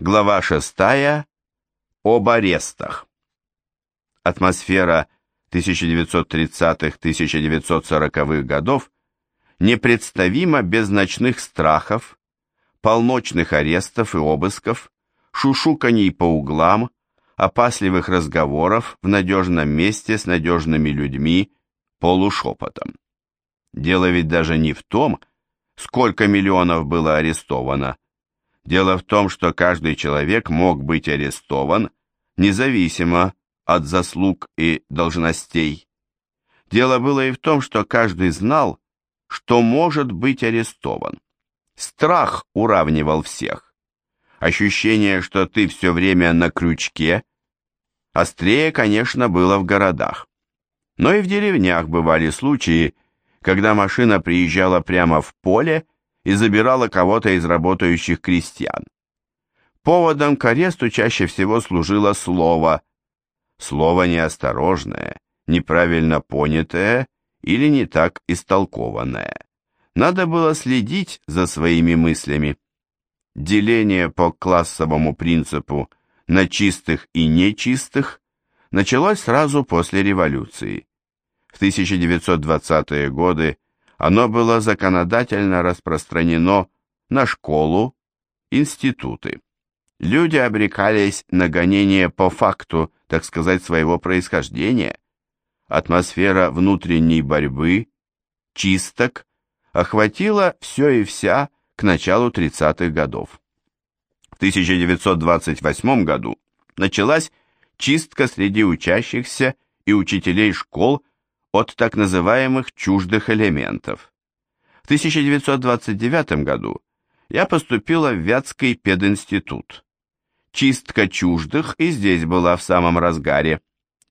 Глава 6. Об арестах. Атмосфера 1930-1940-х годов непредставима без ночных страхов, полночных арестов и обысков, шушуканий по углам, опасливых разговоров в надежном месте с надежными людьми, полушепотом. Дело ведь даже не в том, сколько миллионов было арестовано. Дело в том, что каждый человек мог быть арестован, независимо от заслуг и должностей. Дело было и в том, что каждый знал, что может быть арестован. Страх уравнивал всех. Ощущение, что ты все время на крючке, острее, конечно, было в городах. Но и в деревнях бывали случаи, когда машина приезжала прямо в поле и забирала кого-то из работающих крестьян. Поводом к аресту чаще всего служило слово. Слово неосторожное, неправильно понятое или не так истолкованное. Надо было следить за своими мыслями. Деление по классовому принципу на чистых и нечистых началось сразу после революции. В 1920-е годы оно было законодательно распространено на школу, институты. Люди обрекались на гонение по факту, так сказать, своего происхождения. Атмосфера внутренней борьбы, чисток, охватила все и вся к началу 30-х годов. В 1928 году началась чистка среди учащихся и учителей школ от так называемых чуждых элементов. В 1929 году я поступила в Вятский пединститут. Чистка чуждых и здесь была в самом разгаре.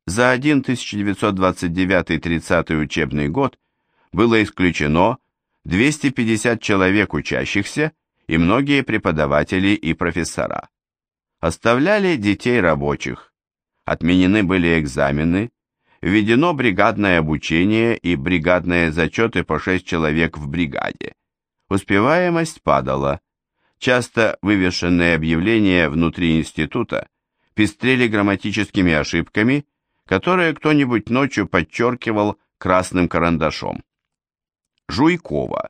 За один 1929-30 учебный год было исключено 250 человек учащихся и многие преподаватели и профессора. Оставляли детей рабочих. Отменены были экзамены, введено бригадное обучение и бригадные зачеты по 6 человек в бригаде. Успеваемость падала. Часто вывешенные объявления внутри института пестрели грамматическими ошибками, которые кто-нибудь ночью подчеркивал красным карандашом. Жуйкова.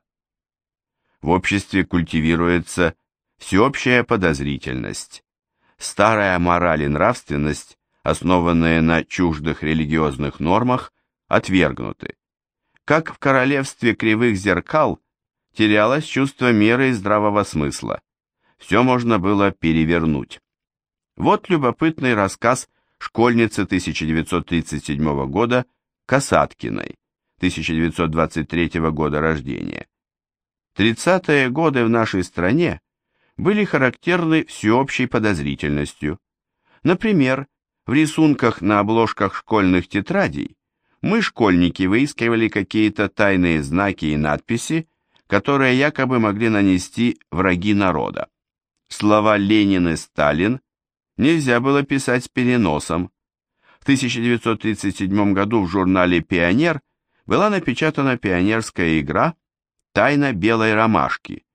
В обществе культивируется всеобщая подозрительность. Старая мораль и нравственность основанные на чуждых религиозных нормах, отвергнуты. Как в королевстве кривых зеркал терялось чувство меры и здравого смысла. Все можно было перевернуть. Вот любопытный рассказ школьницы 1937 года Касаткиной, 1923 года рождения. 30-е годы в нашей стране были характерны всеобщей подозрительностью. Например, в рисунках на обложках школьных тетрадей мы, школьники, выискивали какие-то тайные знаки и надписи, которые якобы могли нанести враги народа. Слова «Ленин» и «Сталин» нельзя было писать с переносом. В 1937 году в журнале «Пионер» была напечатана пионерская игра «Тайна белой ромашки»,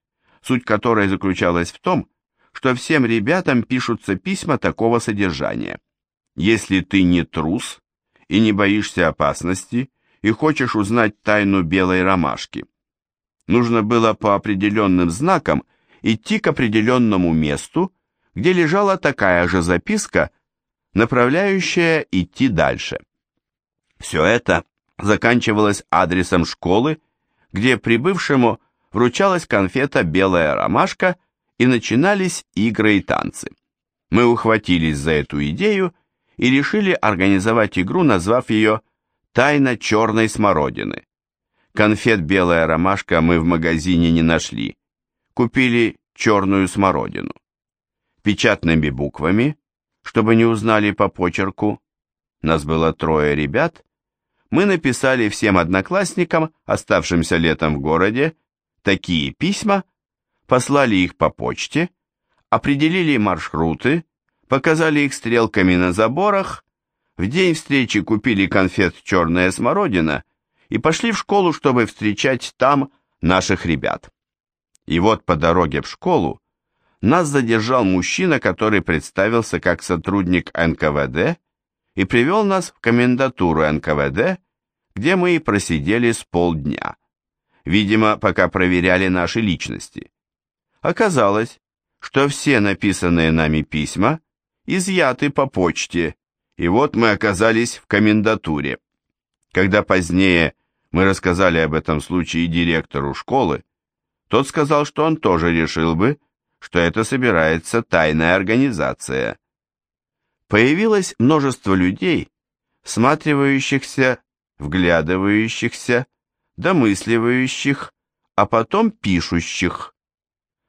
суть которой заключалась в том, что всем ребятам пишутся письма такого содержания – если ты не трус и не боишься опасности и хочешь узнать тайну белой ромашки. Нужно было по определенным знакам идти к определенному месту, где лежала такая же записка, направляющая идти дальше. Все это заканчивалось адресом школы, где прибывшему вручалась конфета «Белая ромашка» и начинались игры и танцы. Мы ухватились за эту идею и решили организовать игру, назвав ее «Тайна черной смородины». Конфет «Белая ромашка» мы в магазине не нашли. Купили черную смородину. Печатными буквами, чтобы не узнали по почерку, нас было трое ребят, мы написали всем одноклассникам, оставшимся летом в городе, такие письма, послали их по почте, определили маршруты, показали их стрелками на заборах, в день встречи купили конфет «Черная смородина» и пошли в школу, чтобы встречать там наших ребят. И вот по дороге в школу нас задержал мужчина, который представился как сотрудник НКВД и привел нас в комендатуру НКВД, где мы и просидели с полдня. Видимо, пока проверяли наши личности. Оказалось, что все написанные нами письма изъяты по почте, и вот мы оказались в комендатуре. Когда позднее мы рассказали об этом случае директору школы, тот сказал, что он тоже решил бы, что это собирается тайная организация. Появилось множество людей, всматривающихся, вглядывающихся, домысливающих, а потом пишущих.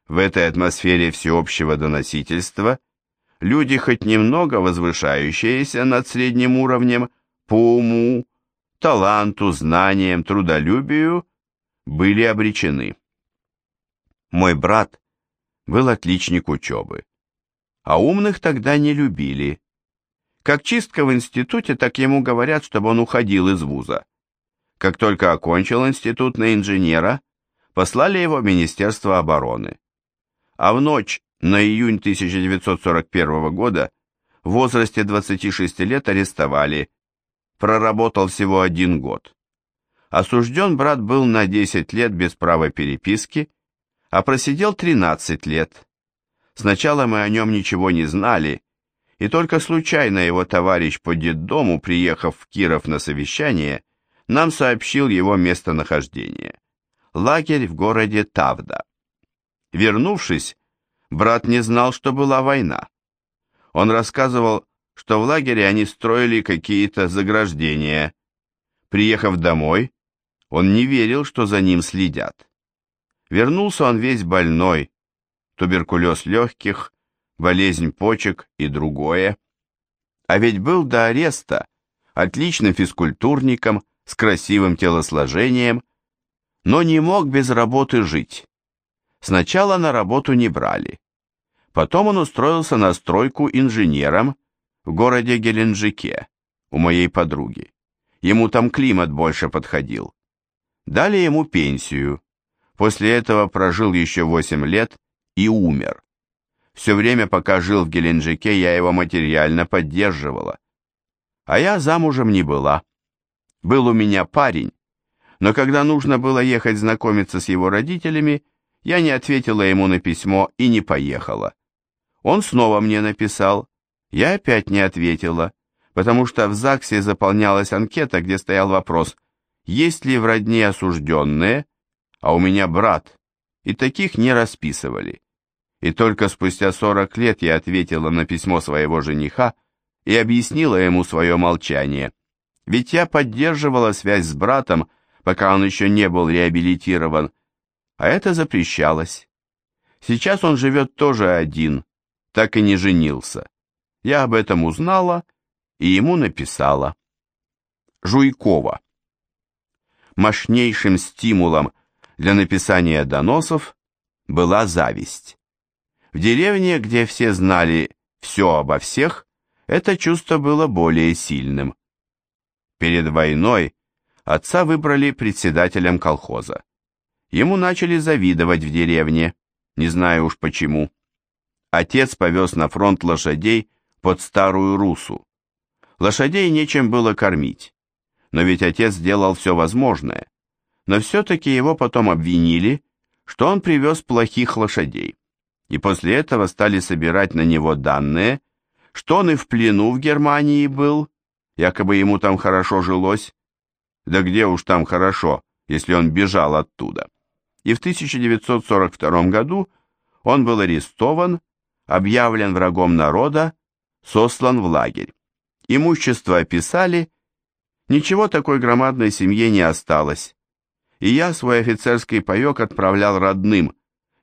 В этой атмосфере всеобщего доносительства люди, хоть немного возвышающиеся над средним уровнем по уму, таланту, знаниям, трудолюбию, были обречены. Мой брат был отличник учебы, а умных тогда не любили. Как чистка в институте, так ему говорят, чтобы он уходил из вуза. Как только окончил институт на инженера, послали его в Министерство обороны. А в ночь на июнь 1941 года в возрасте 26 лет арестовали, проработал всего один год. Осужден брат был на 10 лет без права переписки, а просидел 13 лет. Сначала мы о нем ничего не знали, и только случайно его товарищ по детдому, приехав в Киров на совещание, нам сообщил его местонахождение. Лагерь в городе Тавда. Вернувшись, брат не знал, что была война. Он рассказывал, что в лагере они строили какие-то заграждения. Приехав домой, он не верил, что за ним следят. Вернулся он весь больной, туберкулез легких, болезнь почек и другое. А ведь был до ареста отличным физкультурником, с красивым телосложением, но не мог без работы жить. Сначала на работу не брали. Потом он устроился на стройку инженером в городе Геленджике, у моей подруги. Ему там климат больше подходил. Дали ему пенсию. После этого прожил еще 8 лет и умер. Все время, пока жил в Геленджике, я его материально поддерживала. А я замужем не была. Был у меня парень, но когда нужно было ехать знакомиться с его родителями, я не ответила ему на письмо и не поехала. Он снова мне написал, я опять не ответила, потому что в ЗАГСе заполнялась анкета, где стоял вопрос, есть ли в родне осужденные, а у меня брат, и таких не расписывали. И только спустя 40 лет я ответила на письмо своего жениха и объяснила ему свое молчание. Ведь я поддерживала связь с братом, пока он еще не был реабилитирован, а это запрещалось. Сейчас он живет тоже один, так и не женился. Я об этом узнала и ему написала. Жуйкова. Мощнейшим стимулом для написания доносов была зависть. В деревне, где все знали все обо всех, это чувство было более сильным. Перед войной отца выбрали председателем колхоза. Ему начали завидовать в деревне, не знаю уж почему. Отец повез на фронт лошадей под Старую Русу. Лошадей нечем было кормить, но ведь отец сделал все возможное. Но все-таки его потом обвинили, что он привез плохих лошадей. И после этого стали собирать на него данные, что он и в плену в Германии был, Якобы ему там хорошо жилось. Да где уж там хорошо, если он бежал оттуда. И в 1942 году он был арестован, объявлен врагом народа, сослан в лагерь. Имущество описали, ничего такой громадной семье не осталось. И я свой офицерский паек отправлял родным,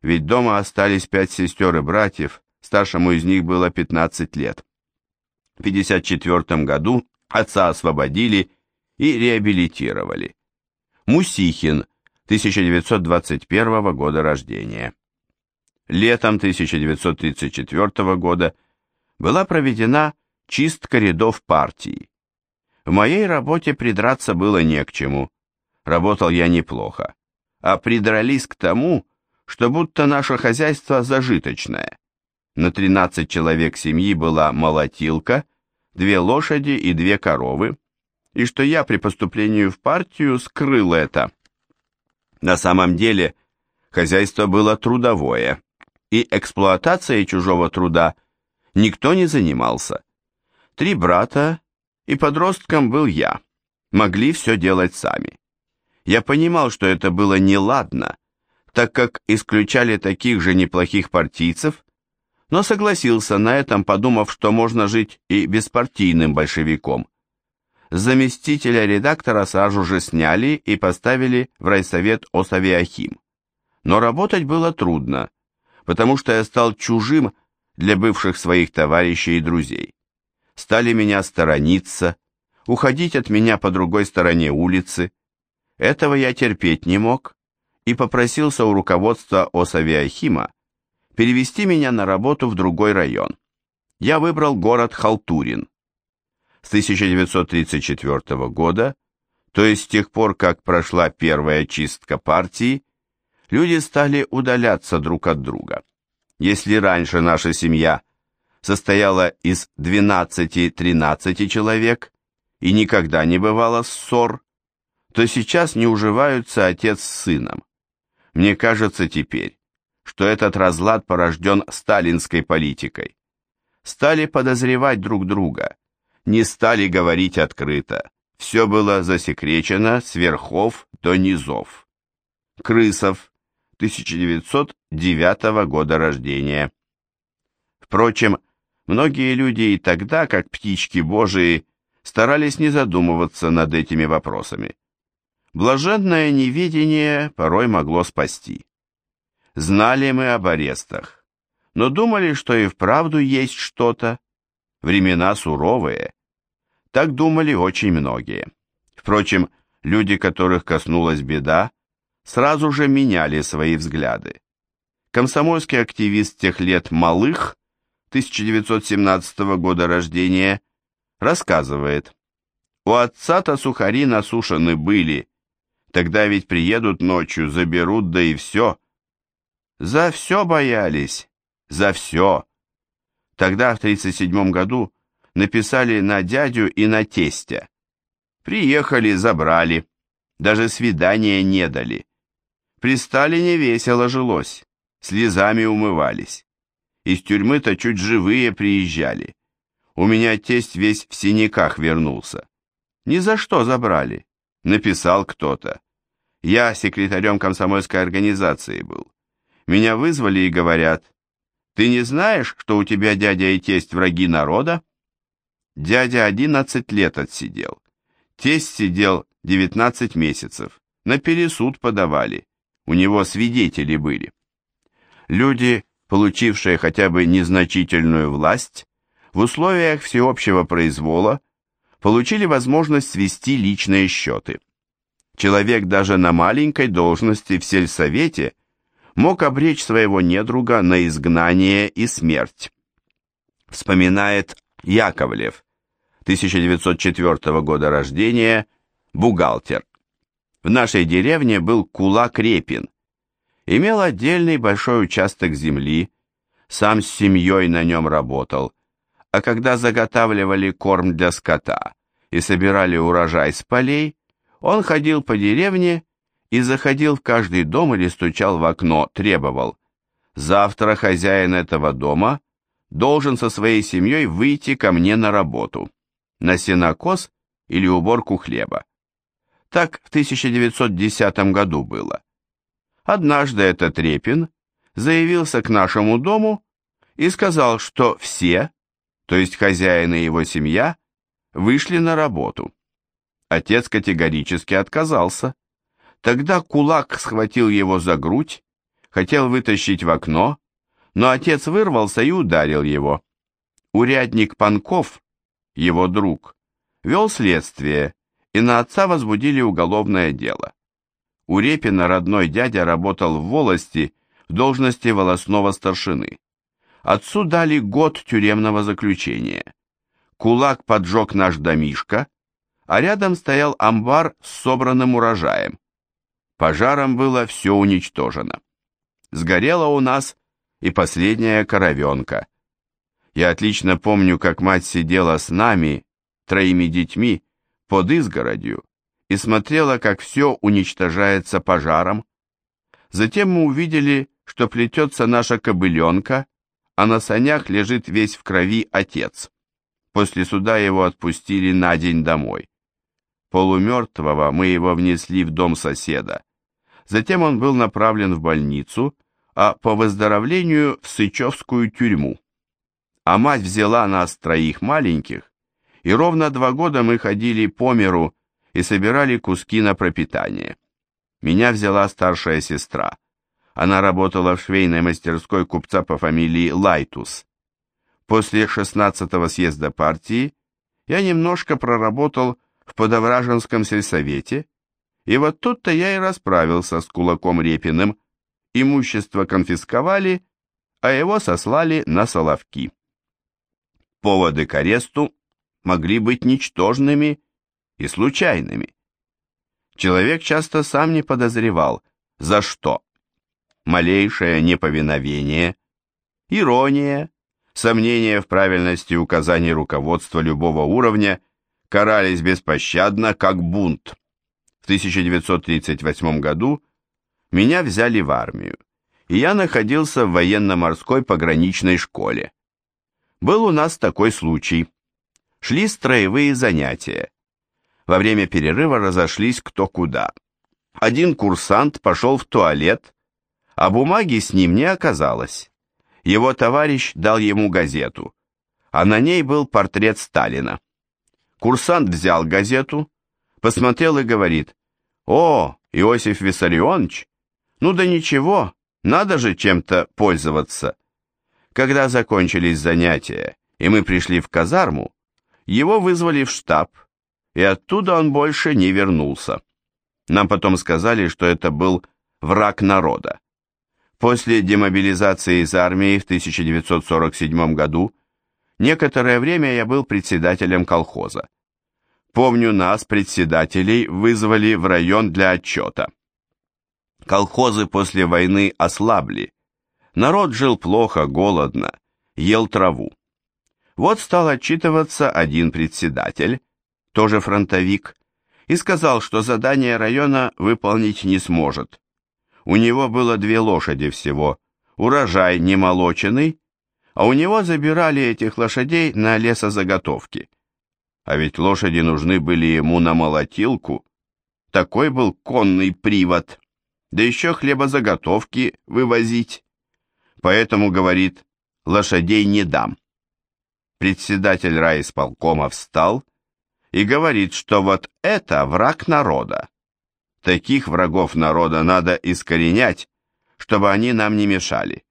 ведь дома остались пять сестер и братьев, старшему из них было 15 лет. В 1954 году Отца освободили и реабилитировали. Мусихин, 1921 года рождения. Летом 1934 года была проведена чистка рядов партии. В моей работе придраться было не к чему. Работал я неплохо. А придрались к тому, что будто наше хозяйство зажиточное. На 13 человек семьи была молотилка, две лошади и две коровы, и что я при поступлении в партию скрыл это. На самом деле хозяйство было трудовое, и эксплуатацией чужого труда никто не занимался. Три брата, и подростком был я, могли все делать сами. Я понимал, что это было неладно, так как исключали таких же неплохих партийцев, но согласился на этом, подумав, что можно жить и беспартийным большевиком. Заместителя редактора сразу же сняли и поставили в райсовет Осавиахим. Но работать было трудно, потому что я стал чужим для бывших своих товарищей и друзей. Стали меня сторониться, уходить от меня по другой стороне улицы. Этого я терпеть не мог и попросился у руководства Осавиахима перевести меня на работу в другой район. Я выбрал город Халтурин. С 1934 года, то есть с тех пор, как прошла первая чистка партии, люди стали удаляться друг от друга. Если раньше наша семья состояла из 12-13 человек и никогда не бывало ссор, то сейчас не уживаются отец с сыном. Мне кажется теперь, что этот разлад порожден сталинской политикой. Стали подозревать друг друга, не стали говорить открыто. Все было засекречено с верхов до низов. Крысов, 1909 года рождения. Впрочем, многие люди и тогда, как птички божии, старались не задумываться над этими вопросами. Блаженное неведение порой могло спасти. Знали мы об арестах, но думали, что и вправду есть что-то. Времена суровые. Так думали очень многие. Впрочем, люди, которых коснулась беда, сразу же меняли свои взгляды. Комсомольский активист тех лет Малых, 1917 года рождения, рассказывает, «У отца-то сухари насушены были, тогда ведь приедут ночью, заберут, да и все». За все боялись, за все. Тогда, в 1937 году, написали на дядю и на тестя. Приехали, забрали, даже свидания не дали. При Сталине весело жилось, слезами умывались. Из тюрьмы-то чуть живые приезжали. У меня тесть весь в синяках вернулся. Ни за что забрали. Написал кто-то. Я секретарем комсомольской организации был. Меня вызвали и говорят, «Ты не знаешь, что у тебя дядя и тесть враги народа?» Дядя 11 лет отсидел. Тесть сидел 19 месяцев. На пересуд подавали у него свидетели были. Люди, получившие хотя бы незначительную власть, в условиях всеобщего произвола получили возможность свести личные счеты. Человек даже на маленькой должности в сельсовете мог обречь своего недруга на изгнание и смерть. Вспоминает Яковлев, 1904 года рождения, бухгалтер. В нашей деревне был кулак Репин. Имел отдельный большой участок земли, сам с семьей на нем работал, а когда заготавливали корм для скота и собирали урожай с полей, он ходил по деревне и заходил в каждый дом или стучал в окно, требовал. Завтра хозяин этого дома должен со своей семьей выйти ко мне на работу, на сенокос или уборку хлеба. Так в 1910 году было. Однажды этот Репин заявился к нашему дому и сказал, что все, то есть хозяин и его семья, вышли на работу. Отец категорически отказался. Тогда кулак схватил его за грудь, хотел вытащить в окно, но отец вырвался и ударил его. Урядник Панков, его друг, вел следствие и на отца возбудили уголовное дело. У Репина родной дядя работал в волости в должности волосного старшины. Отцу дали год тюремного заключения. Кулак поджег наш домишко, а рядом стоял амбар с собранным урожаем. Пожаром было все уничтожено. сгорела у нас и последняя коровенка. Я отлично помню, как мать сидела с нами, троими детьми, под изгородью и смотрела, как все уничтожается пожаром. Затем мы увидели, что плетется наша кобыленка, а на санях лежит весь в крови отец. После суда его отпустили на день домой. Полумертвого мы его внесли в дом соседа. Затем он был направлен в больницу, а по выздоровлению в Сычевскую тюрьму. А мать взяла нас троих маленьких, и ровно два года мы ходили по миру и собирали куски на пропитание. Меня взяла старшая сестра. Она работала в швейной мастерской купца по фамилии Лайтус. После 16-го съезда партии я немножко проработал в Подовраженском сельсовете, и вот тут-то я и расправился с кулаком Репиным. Имущество конфисковали, а его сослали на Соловки. Поводы к аресту могли быть ничтожными и случайными. Человек часто сам не подозревал, за что. Малейшее неповиновение, ирония, сомнение в правильности указаний руководства любого уровня карались беспощадно, как бунт. В 1938 году меня взяли в армию, и я находился в военно-морской пограничной школе. Был у нас такой случай. Шли строевые занятия. Во время перерыва разошлись кто куда. Один курсант пошел в туалет, а бумаги с ним не оказалось. Его товарищ дал ему газету, а на ней был портрет Сталина. Курсант взял газету, посмотрел и говорит, «О, Иосиф Виссарионович, ну да ничего, надо же чем-то пользоваться». Когда закончились занятия, и мы пришли в казарму, его вызвали в штаб, и оттуда он больше не вернулся. Нам потом сказали, что это был враг народа. После демобилизации из армии в 1947 году некоторое время я был председателем колхоза. Помню, нас, председателей, вызвали в район для отчета. Колхозы после войны ослабли, Народ жил плохо, голодно, ел траву. Вот стал отчитываться один председатель, тоже фронтовик, и сказал, что задание района выполнить не сможет. У него было две лошади всего, урожай немолоченный, а у него забирали этих лошадей на лесозаготовки. А ведь лошади нужны были ему на молотилку. Такой был конный привод. Да еще хлебозаготовки вывозить. Поэтому, говорит, лошадей не дам. Председатель райисполкома встал и говорит, что вот это враг народа. Таких врагов народа надо искоренять, чтобы они нам не мешали.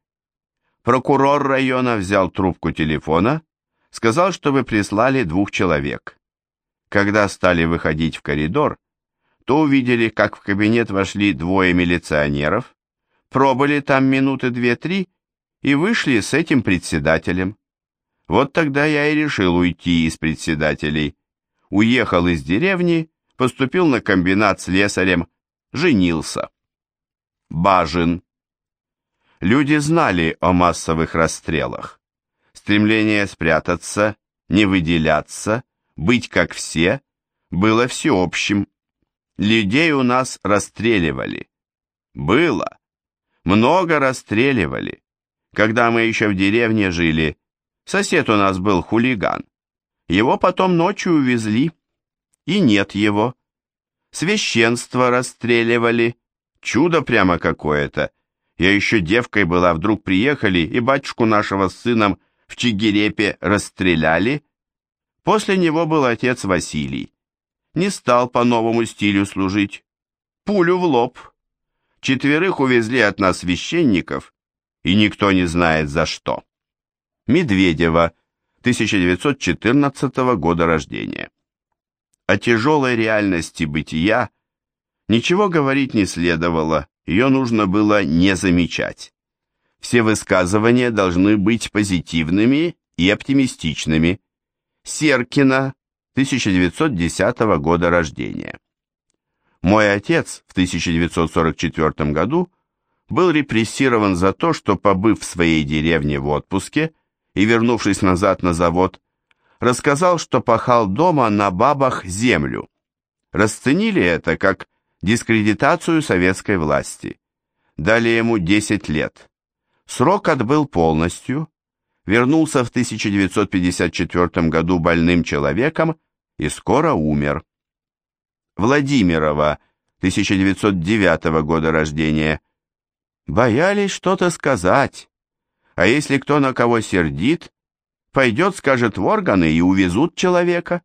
Прокурор района взял трубку телефона, сказал, чтобы прислали двух человек. Когда стали выходить в коридор, то увидели, как в кабинет вошли двое милиционеров, пробыли там минуты две-три и вышли с этим председателем. Вот тогда я и решил уйти из председателей. Уехал из деревни, поступил на комбинат с лесарем, женился. Бажин. Люди знали о массовых расстрелах. Стремление спрятаться, не выделяться, быть как все, было всеобщим. Людей у нас расстреливали. Было. Много расстреливали. Когда мы еще в деревне жили, сосед у нас был хулиган. Его потом ночью увезли, и нет его. Священство расстреливали, чудо прямо какое-то. Я еще девкой была, вдруг приехали, и батюшку нашего с сыном в Чигирепе расстреляли. После него был отец Василий. Не стал по новому стилю служить. Пулю в лоб. Четверых увезли от нас священников, и никто не знает за что. Медведева, 1914 года рождения. О тяжелой реальности бытия ничего говорить не следовало, ее нужно было не замечать. Все высказывания должны быть позитивными и оптимистичными. Серкина, 1910 года рождения. Мой отец в 1944 году был репрессирован за то, что, побыв в своей деревне в отпуске и вернувшись назад на завод, рассказал, что пахал дома на бабах землю. Расценили это как дискредитацию советской власти. Дали ему 10 лет. Срок отбыл полностью, вернулся в 1954 году больным человеком и скоро умер. Владимирова, 1909 года рождения. Боялись что-то сказать. А если кто на кого сердит, пойдет, скажет в органы и увезут человека.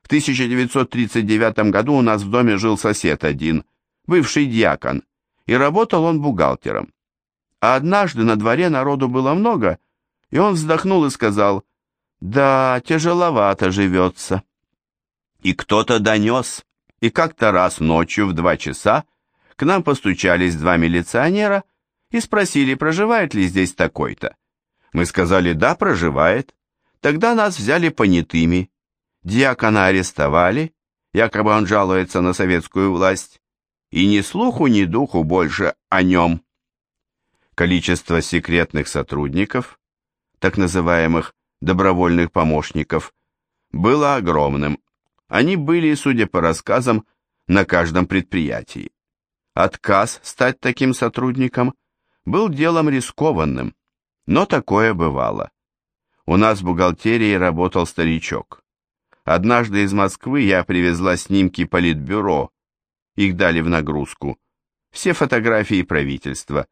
В 1939 году у нас в доме жил сосед один, бывший дьякон, и работал он бухгалтером. А однажды на дворе народу было много, и он вздохнул и сказал, «Да, тяжеловато живется». И кто-то донес, и как-то раз ночью в два часа к нам постучались два милиционера и спросили, проживает ли здесь такой-то. Мы сказали, да, проживает. Тогда нас взяли понятыми. Диакона арестовали, якобы он жалуется на советскую власть, и ни слуху, ни духу больше о нем. Количество секретных сотрудников, так называемых добровольных помощников, было огромным. Они были, судя по рассказам, на каждом предприятии. Отказ стать таким сотрудником был делом рискованным, но такое бывало. У нас в бухгалтерии работал старичок. Однажды из Москвы я привезла снимки политбюро, их дали в нагрузку, все фотографии правительства,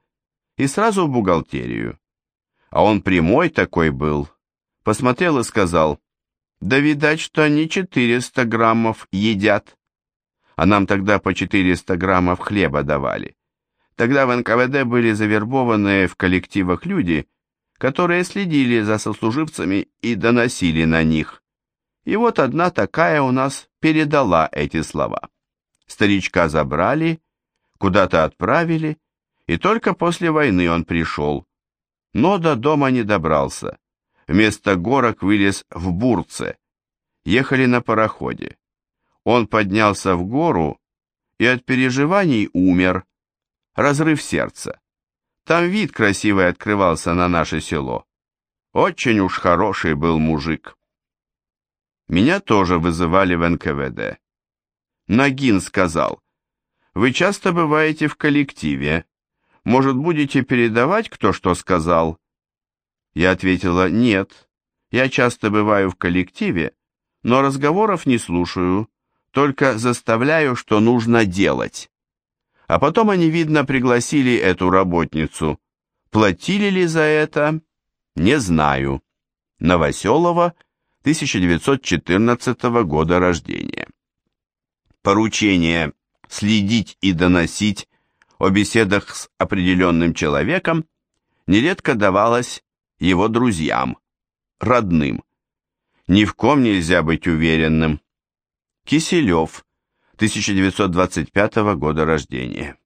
и сразу в бухгалтерию. А он прямой такой был, посмотрел и сказал, да видать, что они 400 граммов едят. А нам тогда по 400 граммов хлеба давали. Тогда в НКВД были завербованные в коллективах люди, которые следили за сослуживцами и доносили на них. И вот одна такая у нас передала эти слова. Старичка забрали, куда-то отправили, и только после войны он пришел. Но до дома не добрался. Вместо горок вылез в Бурце. Ехали на пароходе. Он поднялся в гору и от переживаний умер, разрыв сердца. Там вид красивый открывался на наше село. Очень уж хороший был мужик. Меня тоже вызывали в НКВД. Нагин сказал, «Вы часто бываете в коллективе. Может, будете передавать, кто что сказал?» Я ответила, «Нет, я часто бываю в коллективе, но разговоров не слушаю, только заставляю, что нужно делать». А потом они, видно, пригласили эту работницу. Платили ли за это? Не знаю. Новоселова, 1914 года рождения. Поручение следить и доносить о беседах с определенным человеком нередко давалось его друзьям, родным. Ни в ком нельзя быть уверенным. Киселев, 1925 года рождения.